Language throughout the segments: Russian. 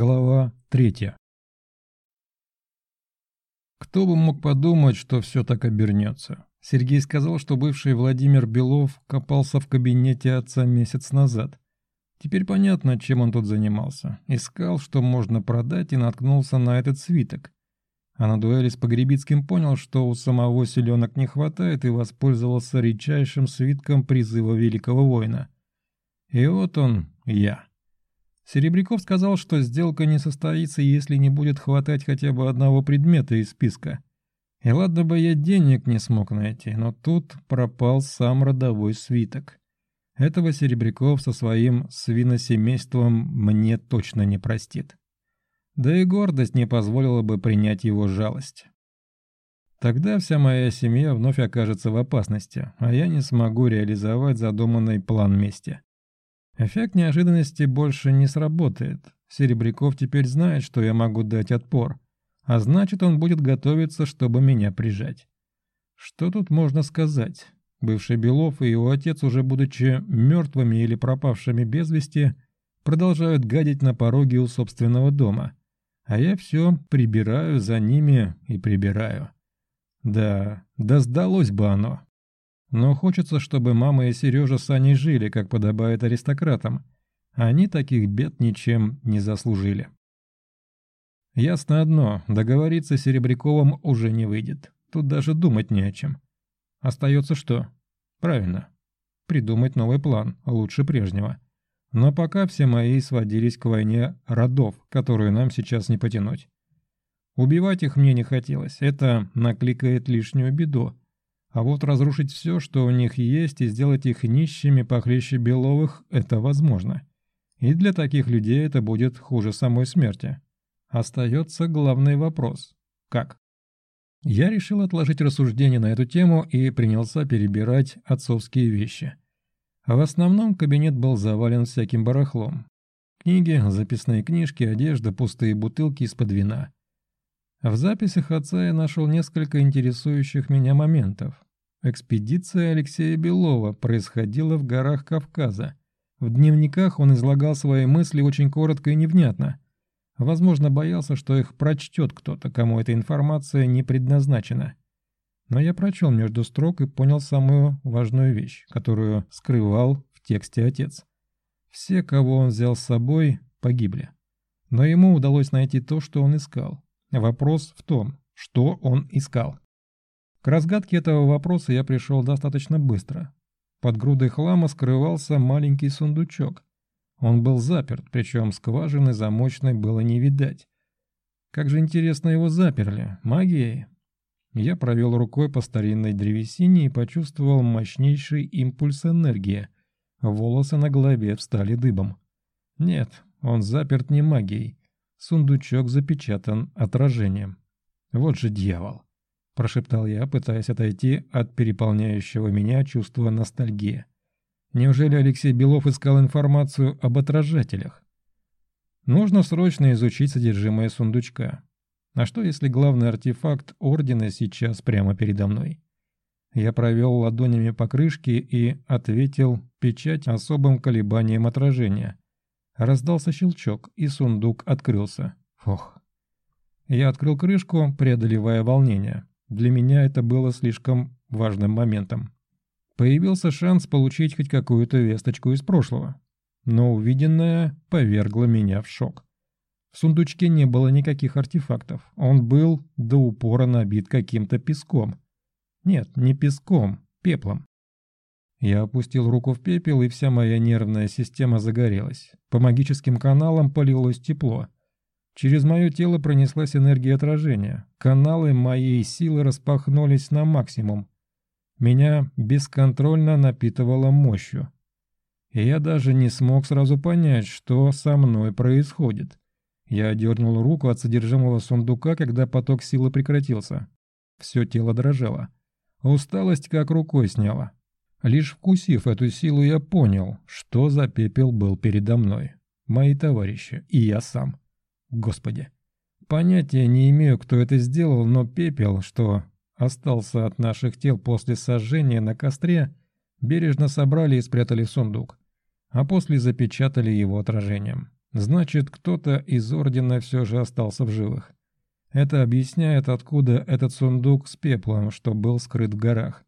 Глава третья. Кто бы мог подумать, что все так обернется. Сергей сказал, что бывший Владимир Белов копался в кабинете отца месяц назад. Теперь понятно, чем он тут занимался. Искал, что можно продать, и наткнулся на этот свиток. А на дуэли с Погребицким понял, что у самого селенок не хватает, и воспользовался редчайшим свитком призыва великого воина. И вот он, я. Серебряков сказал, что сделка не состоится, если не будет хватать хотя бы одного предмета из списка. И ладно бы я денег не смог найти, но тут пропал сам родовой свиток. Этого Серебряков со своим свиносемейством мне точно не простит. Да и гордость не позволила бы принять его жалость. Тогда вся моя семья вновь окажется в опасности, а я не смогу реализовать задуманный план мести. Эффект неожиданности больше не сработает. Серебряков теперь знает, что я могу дать отпор. А значит, он будет готовиться, чтобы меня прижать. Что тут можно сказать? Бывший Белов и его отец, уже будучи мертвыми или пропавшими без вести, продолжают гадить на пороге у собственного дома. А я все прибираю за ними и прибираю. Да, да сдалось бы оно. Но хочется, чтобы мама и Сережа с Аней жили, как подобает аристократам. Они таких бед ничем не заслужили. Ясно одно, договориться с Серебряковым уже не выйдет. Тут даже думать не о чем. Остается что? Правильно. Придумать новый план, лучше прежнего. Но пока все мои сводились к войне родов, которую нам сейчас не потянуть. Убивать их мне не хотелось, это накликает лишнюю беду. А вот разрушить все, что у них есть, и сделать их нищими похлеще Беловых – это возможно. И для таких людей это будет хуже самой смерти. Остается главный вопрос – как? Я решил отложить рассуждение на эту тему и принялся перебирать отцовские вещи. В основном кабинет был завален всяким барахлом. Книги, записные книжки, одежда, пустые бутылки из-под вина – в записях отца я нашел несколько интересующих меня моментов. Экспедиция Алексея Белова происходила в горах Кавказа. В дневниках он излагал свои мысли очень коротко и невнятно. Возможно, боялся, что их прочтет кто-то, кому эта информация не предназначена. Но я прочел между строк и понял самую важную вещь, которую скрывал в тексте отец. Все, кого он взял с собой, погибли. Но ему удалось найти то, что он искал. Вопрос в том, что он искал. К разгадке этого вопроса я пришел достаточно быстро. Под грудой хлама скрывался маленький сундучок. Он был заперт, причем скважины замочной было не видать. Как же интересно его заперли, магией. Я провел рукой по старинной древесине и почувствовал мощнейший импульс энергии. Волосы на голове встали дыбом. Нет, он заперт не магией. Сундучок запечатан отражением. «Вот же дьявол!» – прошептал я, пытаясь отойти от переполняющего меня чувства ностальгии. Неужели Алексей Белов искал информацию об отражателях? Нужно срочно изучить содержимое сундучка. А что, если главный артефакт Ордена сейчас прямо передо мной? Я провел ладонями по крышке и ответил печать особым колебанием отражения – Раздался щелчок, и сундук открылся. Фух. Я открыл крышку, преодолевая волнение. Для меня это было слишком важным моментом. Появился шанс получить хоть какую-то весточку из прошлого. Но увиденное повергло меня в шок. В сундучке не было никаких артефактов. Он был до упора набит каким-то песком. Нет, не песком, пеплом. Я опустил руку в пепел, и вся моя нервная система загорелась. По магическим каналам полилось тепло. Через мое тело пронеслась энергия отражения. Каналы моей силы распахнулись на максимум. Меня бесконтрольно напитывало мощью. И я даже не смог сразу понять, что со мной происходит. Я дернул руку от содержимого сундука, когда поток силы прекратился. Все тело дрожало. Усталость как рукой сняла. Лишь вкусив эту силу, я понял, что за пепел был передо мной. Мои товарищи и я сам. Господи. Понятия не имею, кто это сделал, но пепел, что остался от наших тел после сожжения на костре, бережно собрали и спрятали в сундук, а после запечатали его отражением. Значит, кто-то из Ордена все же остался в живых. Это объясняет, откуда этот сундук с пеплом, что был скрыт в горах.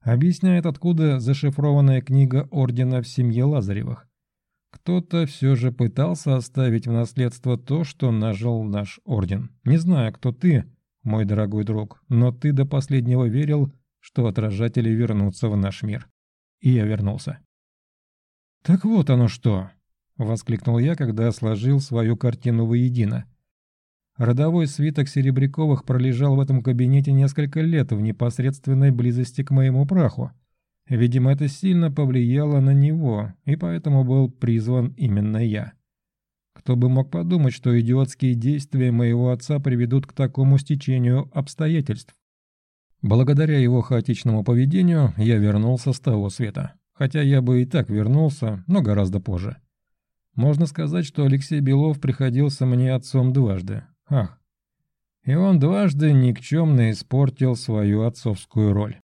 Объясняет, откуда зашифрованная книга Ордена в семье Лазаревых. Кто-то все же пытался оставить в наследство то, что нажил наш Орден. Не знаю, кто ты, мой дорогой друг, но ты до последнего верил, что отражатели вернутся в наш мир. И я вернулся. «Так вот оно что!» — воскликнул я, когда сложил свою картину воедино. Родовой свиток Серебряковых пролежал в этом кабинете несколько лет в непосредственной близости к моему праху. Видимо, это сильно повлияло на него, и поэтому был призван именно я. Кто бы мог подумать, что идиотские действия моего отца приведут к такому стечению обстоятельств. Благодаря его хаотичному поведению я вернулся с того света. Хотя я бы и так вернулся, но гораздо позже. Можно сказать, что Алексей Белов приходился мне отцом дважды. Ах. И он дважды никчемно испортил свою отцовскую роль.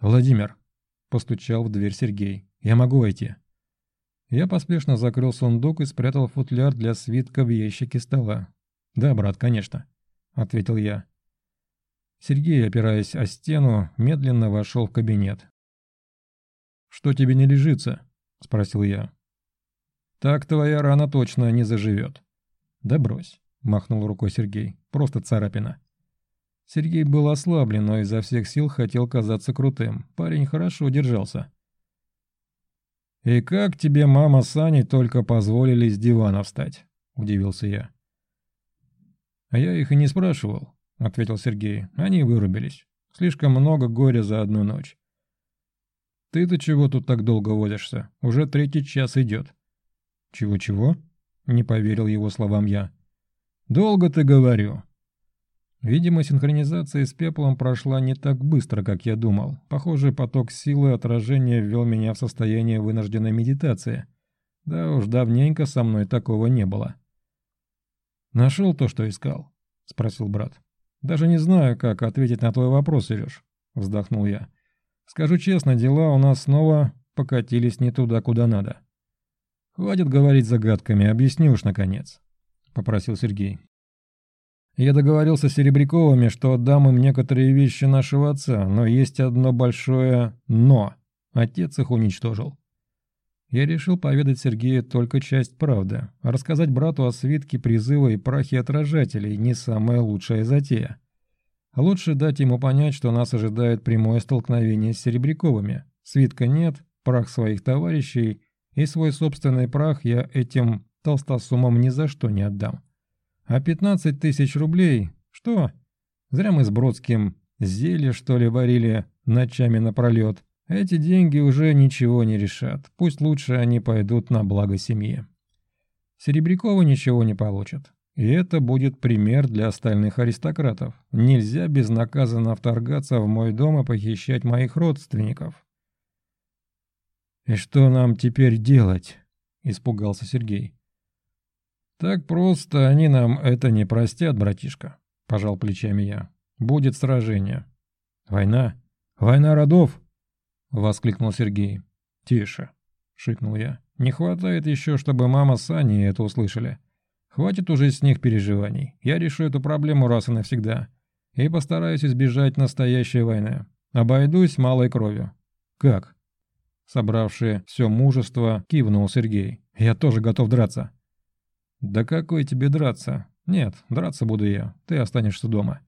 «Владимир», — постучал в дверь Сергей, — «я могу войти». Я поспешно закрыл сундук и спрятал футляр для свитка в ящике стола. «Да, брат, конечно», — ответил я. Сергей, опираясь о стену, медленно вошел в кабинет. «Что тебе не лежится?» — спросил я. «Так твоя рана точно не заживет». «Да брось», — махнул рукой Сергей, — «просто царапина». Сергей был ослаблен, но изо всех сил хотел казаться крутым. Парень хорошо держался. «И как тебе мама с Аней только позволили с дивана встать?» – удивился я. «А я их и не спрашивал», – ответил Сергей. «Они вырубились. Слишком много горя за одну ночь». «Ты-то чего тут так долго возишься? Уже третий час идет». «Чего-чего?» – не поверил его словам я. «Долго ты говорю. Видимо, синхронизация с пеплом прошла не так быстро, как я думал. Похоже, поток силы отражения ввел меня в состояние вынужденной медитации. Да уж, давненько со мной такого не было. «Нашел то, что искал?» — спросил брат. «Даже не знаю, как ответить на твой вопрос, Сереж», — вздохнул я. «Скажу честно, дела у нас снова покатились не туда, куда надо». «Хватит говорить загадками, объясни уж, наконец», — попросил Сергей. Я договорился с Серебряковыми, что отдам им некоторые вещи нашего отца, но есть одно большое «но». Отец их уничтожил. Я решил поведать Сергею только часть правды, рассказать брату о свитке призыва и прахе отражателей не самая лучшая затея. Лучше дать ему понять, что нас ожидает прямое столкновение с Серебряковыми. Свитка нет, прах своих товарищей, и свой собственный прах я этим толстосумам ни за что не отдам. А 15 тысяч рублей? Что? Зря мы с Бродским зелье, что ли, варили ночами напролет. Эти деньги уже ничего не решат. Пусть лучше они пойдут на благо семьи. Серебрякова ничего не получат. И это будет пример для остальных аристократов. Нельзя безнаказанно вторгаться в мой дом и похищать моих родственников. «И что нам теперь делать?» – испугался Сергей. «Так просто они нам это не простят, братишка», — пожал плечами я. «Будет сражение». «Война? Война родов?» — воскликнул Сергей. «Тише», — шикнул я. «Не хватает еще, чтобы мама с Аней это услышали. Хватит уже с них переживаний. Я решу эту проблему раз и навсегда. И постараюсь избежать настоящей войны. Обойдусь малой кровью». «Как?» Собравший все мужество, кивнул Сергей. «Я тоже готов драться». «Да какой тебе драться? Нет, драться буду я, ты останешься дома».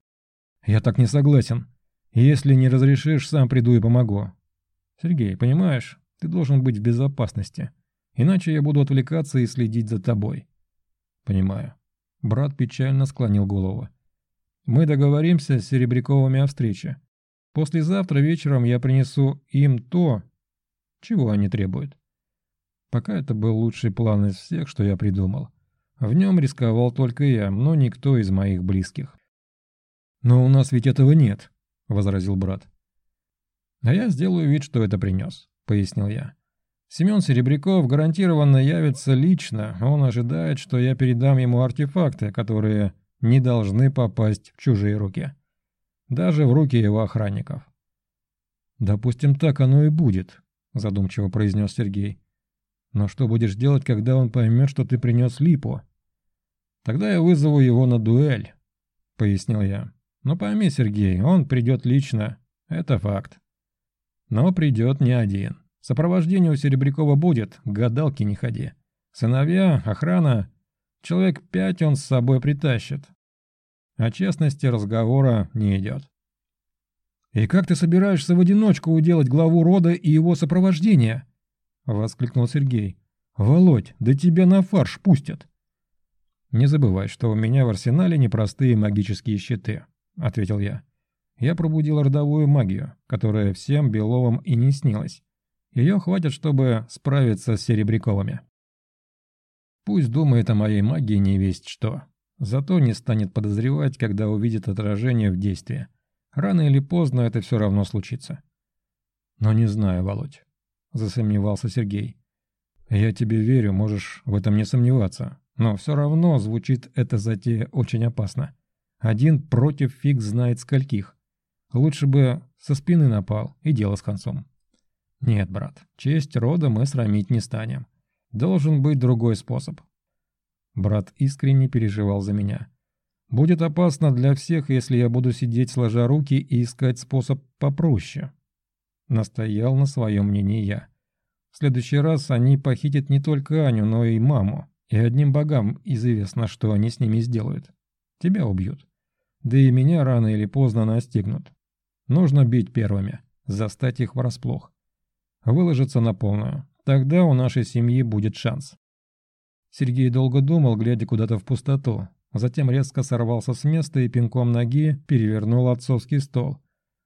«Я так не согласен. Если не разрешишь, сам приду и помогу». «Сергей, понимаешь, ты должен быть в безопасности, иначе я буду отвлекаться и следить за тобой». «Понимаю». Брат печально склонил голову. «Мы договоримся с Серебряковыми о встрече. Послезавтра вечером я принесу им то, чего они требуют». Пока это был лучший план из всех, что я придумал. В нем рисковал только я, но никто из моих близких. «Но у нас ведь этого нет», — возразил брат. «А я сделаю вид, что это принес», — пояснил я. «Семен Серебряков гарантированно явится лично, он ожидает, что я передам ему артефакты, которые не должны попасть в чужие руки. Даже в руки его охранников». «Допустим, так оно и будет», — задумчиво произнес Сергей. Но что будешь делать, когда он поймет, что ты принес липу? Тогда я вызову его на дуэль, пояснил я. Но пойми, Сергей, он придет лично. Это факт. Но придет не один. Сопровождение у Серебрякова будет, гадалки не ходи. Сыновья, охрана. Человек пять он с собой притащит. О честности разговора не идет. «И как ты собираешься в одиночку уделать главу рода и его сопровождение?» — воскликнул Сергей. «Володь, да тебя на фарш пустят!» «Не забывай, что у меня в арсенале непростые магические щиты», — ответил я. Я пробудил родовую магию, которая всем Беловым и не снилась. Ее хватит, чтобы справиться с Серебряковыми. Пусть думает о моей магии не весть что. Зато не станет подозревать, когда увидит отражение в действии. Рано или поздно это все равно случится. Но не знаю, Володь, засомневался Сергей. Я тебе верю, можешь в этом не сомневаться. Но все равно звучит эта затея очень опасно. Один против фиг знает скольких. Лучше бы со спины напал, и дело с концом. Нет, брат, честь рода мы срамить не станем. Должен быть другой способ. Брат искренне переживал за меня. Будет опасно для всех, если я буду сидеть сложа руки и искать способ попроще. Настоял на своем мнении я. В следующий раз они похитят не только Аню, но и маму. И одним богам известно, что они с ними сделают. Тебя убьют. Да и меня рано или поздно настигнут. Нужно бить первыми, застать их врасплох. Выложиться на полную. Тогда у нашей семьи будет шанс. Сергей долго думал, глядя куда-то в пустоту. Затем резко сорвался с места и пинком ноги перевернул отцовский стол.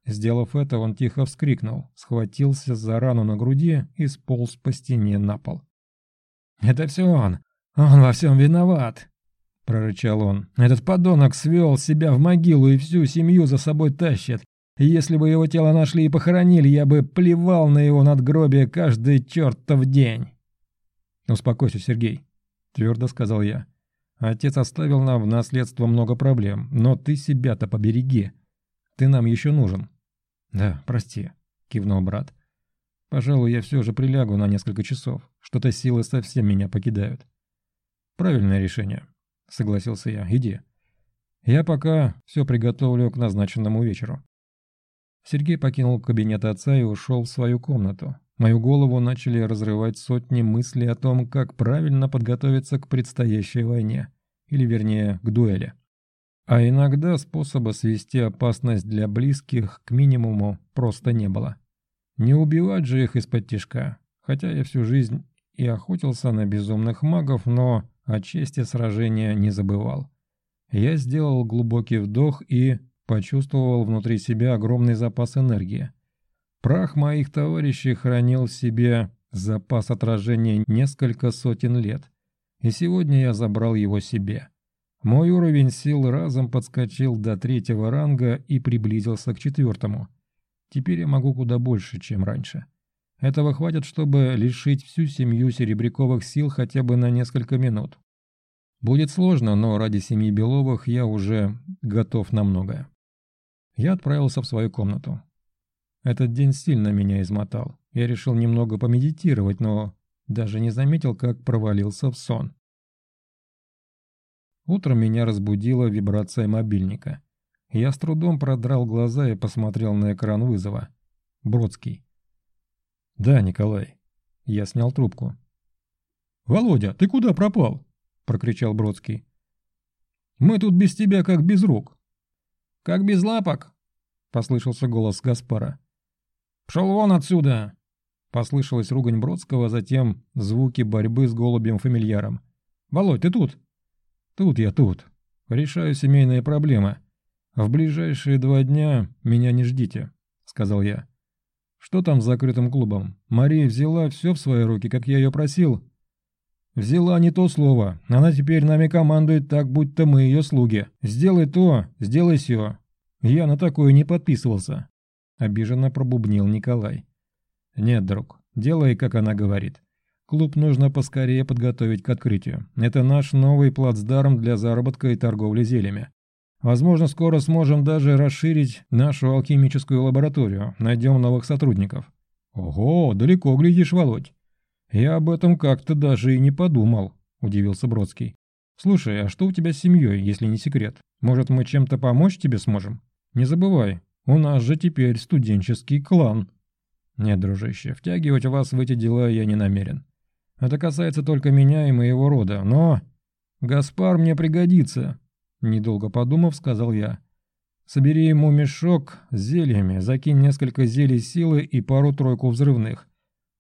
Сделав это, он тихо вскрикнул, схватился за рану на груди и сполз по стене на пол. «Это все он! Он во всем виноват!» — прорычал он. «Этот подонок свел себя в могилу и всю семью за собой тащит. Если бы его тело нашли и похоронили, я бы плевал на его надгробие каждый чертов день!» «Успокойся, Сергей», — твердо сказал я. Отец оставил нам в наследство много проблем, но ты себя-то побереги. Ты нам еще нужен». «Да, прости», — кивнул брат. «Пожалуй, я все же прилягу на несколько часов. Что-то силы совсем меня покидают». «Правильное решение», — согласился я. «Иди. Я пока все приготовлю к назначенному вечеру». Сергей покинул кабинет отца и ушел в свою комнату. Мою голову начали разрывать сотни мыслей о том, как правильно подготовиться к предстоящей войне или вернее к дуэли. А иногда способа свести опасность для близких к минимуму просто не было. Не убивать же их из-под тишка, хотя я всю жизнь и охотился на безумных магов, но о чести сражения не забывал. Я сделал глубокий вдох и почувствовал внутри себя огромный запас энергии. Прах моих товарищей хранил в себе запас отражения несколько сотен лет и сегодня я забрал его себе. Мой уровень сил разом подскочил до третьего ранга и приблизился к четвертому. Теперь я могу куда больше, чем раньше. Этого хватит, чтобы лишить всю семью Серебряковых сил хотя бы на несколько минут. Будет сложно, но ради семьи Беловых я уже готов на многое. Я отправился в свою комнату. Этот день сильно меня измотал. Я решил немного помедитировать, но даже не заметил, как провалился в сон. Утром меня разбудила вибрация мобильника. Я с трудом продрал глаза и посмотрел на экран вызова. Бродский. «Да, Николай». Я снял трубку. «Володя, ты куда пропал?» – прокричал Бродский. «Мы тут без тебя как без рук». «Как без лапок?» – послышался голос Гаспара. «Пшел вон отсюда!» Послышалась ругань Бродского, затем звуки борьбы с голубем-фамильяром. «Володь, ты тут?» «Тут я тут. Решаю семейные проблемы. В ближайшие два дня меня не ждите», — сказал я. «Что там с закрытым клубом? Мария взяла все в свои руки, как я ее просил?» «Взяла не то слово. Она теперь нами командует так, будто мы ее слуги. Сделай то, сделай сё. Я на такое не подписывался», — обиженно пробубнил Николай. «Нет, друг, делай, как она говорит. Клуб нужно поскорее подготовить к открытию. Это наш новый плацдарм для заработка и торговли зельями. Возможно, скоро сможем даже расширить нашу алхимическую лабораторию, найдем новых сотрудников». «Ого, далеко глядишь, Володь. «Я об этом как-то даже и не подумал», – удивился Бродский. «Слушай, а что у тебя с семьей, если не секрет? Может, мы чем-то помочь тебе сможем? Не забывай, у нас же теперь студенческий клан». «Нет, дружище, втягивать вас в эти дела я не намерен. Это касается только меня и моего рода, но...» «Гаспар мне пригодится», – недолго подумав, сказал я. «Собери ему мешок с зельями, закинь несколько зелий силы и пару-тройку взрывных.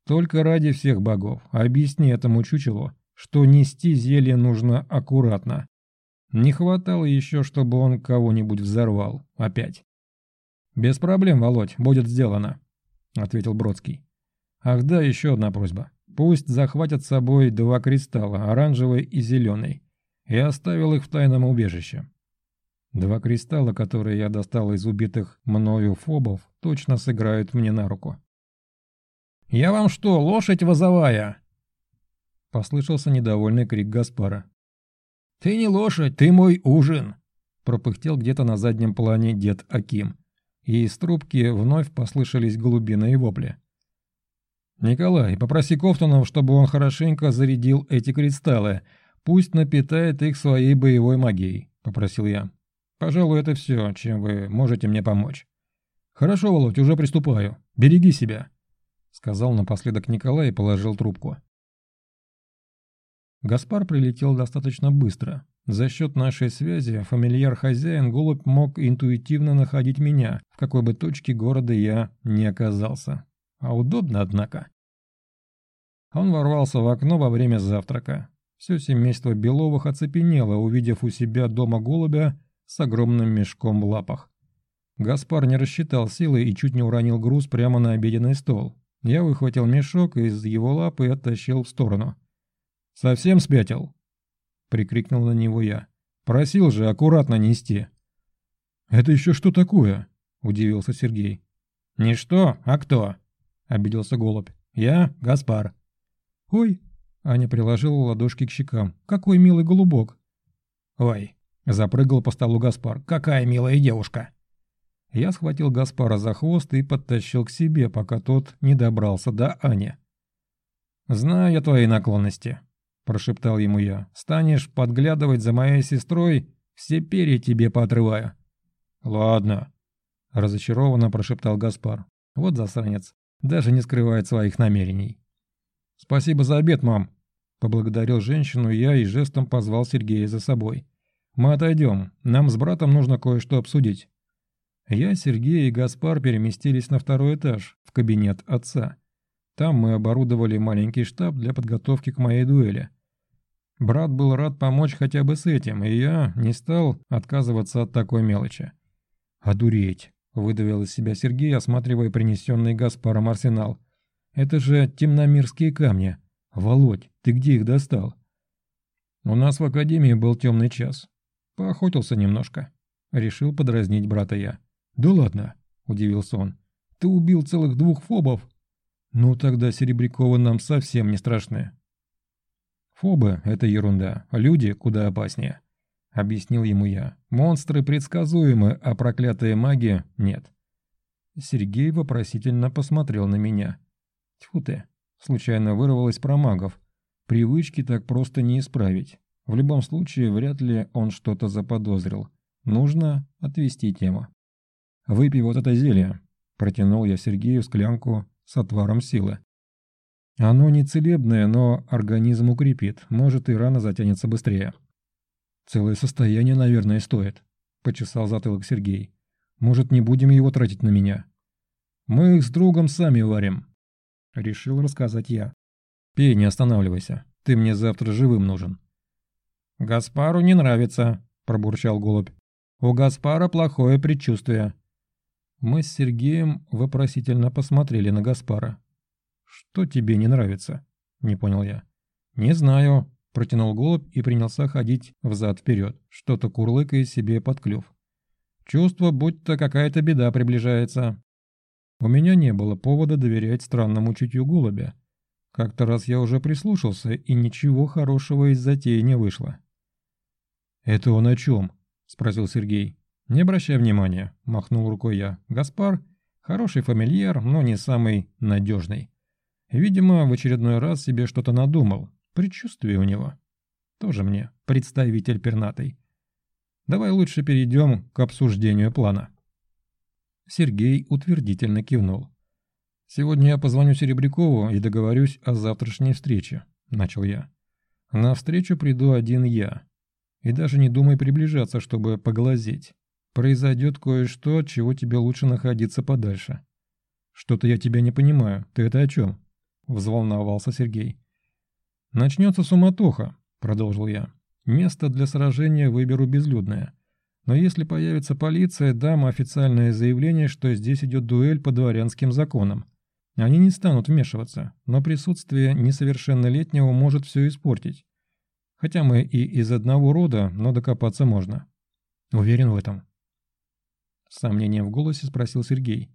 Только ради всех богов, объясни этому чучелу, что нести зелье нужно аккуратно. Не хватало еще, чтобы он кого-нибудь взорвал. Опять. «Без проблем, Володь, будет сделано», — ответил Бродский. «Ах да, еще одна просьба. Пусть захватят с собой два кристалла, оранжевый и зеленый. Я оставил их в тайном убежище. Два кристалла, которые я достал из убитых мною фобов, точно сыграют мне на руку. «Я вам что, лошадь возовая?» Послышался недовольный крик Гаспара. «Ты не лошадь, ты мой ужин!» Пропыхтел где-то на заднем плане дед Аким. И из трубки вновь послышались голубиные вопли. «Николай, попроси Кофтунов, чтобы он хорошенько зарядил эти кристаллы. Пусть напитает их своей боевой магией», — попросил я. «Пожалуй, это все, чем вы можете мне помочь». «Хорошо, Володь, уже приступаю. Береги себя» сказал напоследок Николай и положил трубку. Гаспар прилетел достаточно быстро. За счет нашей связи фамильяр-хозяин Голубь мог интуитивно находить меня, в какой бы точке города я не оказался. А удобно, однако. Он ворвался в окно во время завтрака. Все семейство Беловых оцепенело, увидев у себя дома голубя с огромным мешком в лапах. Гаспар не рассчитал силы и чуть не уронил груз прямо на обеденный стол. Я выхватил мешок из его лапы и оттащил в сторону. «Совсем спятил?» — прикрикнул на него я. «Просил же аккуратно нести». «Это еще что такое?» — удивился Сергей. «Не что, а кто?» — обиделся голубь. «Я Гаспар». «Ой!» — Аня приложила ладошки к щекам. «Какой милый голубок!» «Ой!» — запрыгал по столу Гаспар. «Какая милая девушка!» Я схватил Гаспара за хвост и подтащил к себе, пока тот не добрался до Ани. «Знаю я твои наклонности», – прошептал ему я. «Станешь подглядывать за моей сестрой, все перья тебе поотрываю». «Ладно», – разочарованно прошептал Гаспар. «Вот засранец, даже не скрывает своих намерений». «Спасибо за обед, мам», – поблагодарил женщину я и жестом позвал Сергея за собой. «Мы отойдем, нам с братом нужно кое-что обсудить». Я, Сергей и Гаспар переместились на второй этаж, в кабинет отца. Там мы оборудовали маленький штаб для подготовки к моей дуэли. Брат был рад помочь хотя бы с этим, и я не стал отказываться от такой мелочи. «Одуреть!» – выдавил из себя Сергей, осматривая принесенный Гаспаром арсенал. «Это же темномирские камни. Володь, ты где их достал?» «У нас в академии был темный час. Поохотился немножко». Решил подразнить брата я. «Да ладно», – удивился он. «Ты убил целых двух фобов?» «Ну тогда Серебряковы нам совсем не страшны». «Фобы – это ерунда, люди куда опаснее», – объяснил ему я. «Монстры предсказуемы, а проклятые маги – нет». Сергей вопросительно посмотрел на меня. Тьфу ты, случайно вырвалось про магов. Привычки так просто не исправить. В любом случае, вряд ли он что-то заподозрил. Нужно отвести тему. «Выпей вот это зелье», – протянул я Сергею склянку с отваром силы. «Оно не целебное, но организм укрепит, может и рана затянется быстрее». «Целое состояние, наверное, стоит», – почесал затылок Сергей. «Может, не будем его тратить на меня?» «Мы их с другом сами варим», – решил рассказать я. «Пей, не останавливайся, ты мне завтра живым нужен». «Гаспару не нравится», – пробурчал голубь. «У Гаспара плохое предчувствие». Мы с Сергеем вопросительно посмотрели на Гаспара. «Что тебе не нравится?» – не понял я. «Не знаю», – протянул голубь и принялся ходить взад-вперед, что-то курлыкая себе под клюв. «Чувство, будто какая-то беда приближается». У меня не было повода доверять странному чутью голубя. Как-то раз я уже прислушался, и ничего хорошего из затеи не вышло. «Это он о чем?» – спросил Сергей. «Не обращай внимания», – махнул рукой я. «Гаспар – хороший фамильяр, но не самый надежный. Видимо, в очередной раз себе что-то надумал. Предчувствие у него. Тоже мне представитель пернатый. Давай лучше перейдем к обсуждению плана. Сергей утвердительно кивнул. «Сегодня я позвоню Серебрякову и договорюсь о завтрашней встрече», — начал я. «На встречу приду один я. И даже не думай приближаться, чтобы поглазеть. Произойдет кое-что, чего тебе лучше находиться подальше». «Что-то я тебя не понимаю. Ты это о чем?» — взволновался Сергей. «Начнется суматоха», — продолжил я. «Место для сражения выберу безлюдное. Но если появится полиция, дам официальное заявление, что здесь идет дуэль по дворянским законам. Они не станут вмешиваться, но присутствие несовершеннолетнего может все испортить. Хотя мы и из одного рода, но докопаться можно. Уверен в этом?» С сомнением в голосе спросил Сергей.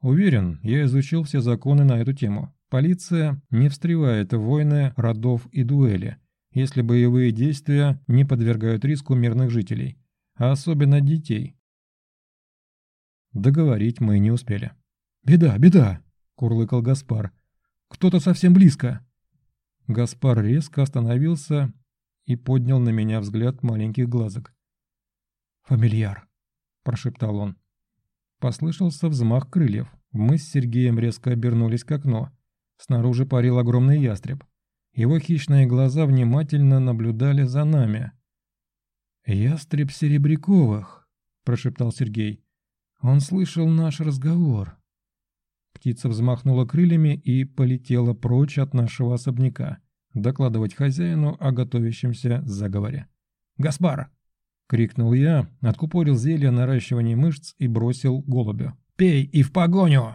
«Уверен, я изучил все законы на эту тему. Полиция не встревает в войны родов и дуэли, если боевые действия не подвергают риску мирных жителей, а особенно детей. Договорить мы не успели. «Беда, беда!» – курлыкал Гаспар. «Кто-то совсем близко!» Гаспар резко остановился и поднял на меня взгляд маленьких глазок. «Фамильяр!» – прошептал он. Послышался взмах крыльев. Мы с Сергеем резко обернулись к окну. Снаружи парил огромный ястреб. Его хищные глаза внимательно наблюдали за нами. «Ястреб Серебряковых», — прошептал Сергей. «Он слышал наш разговор». Птица взмахнула крыльями и полетела прочь от нашего особняка, докладывать хозяину о готовящемся заговоре. «Гаспар!» — крикнул я, откупорил зелье наращивания мышц и бросил голубю. «Пей и в погоню!»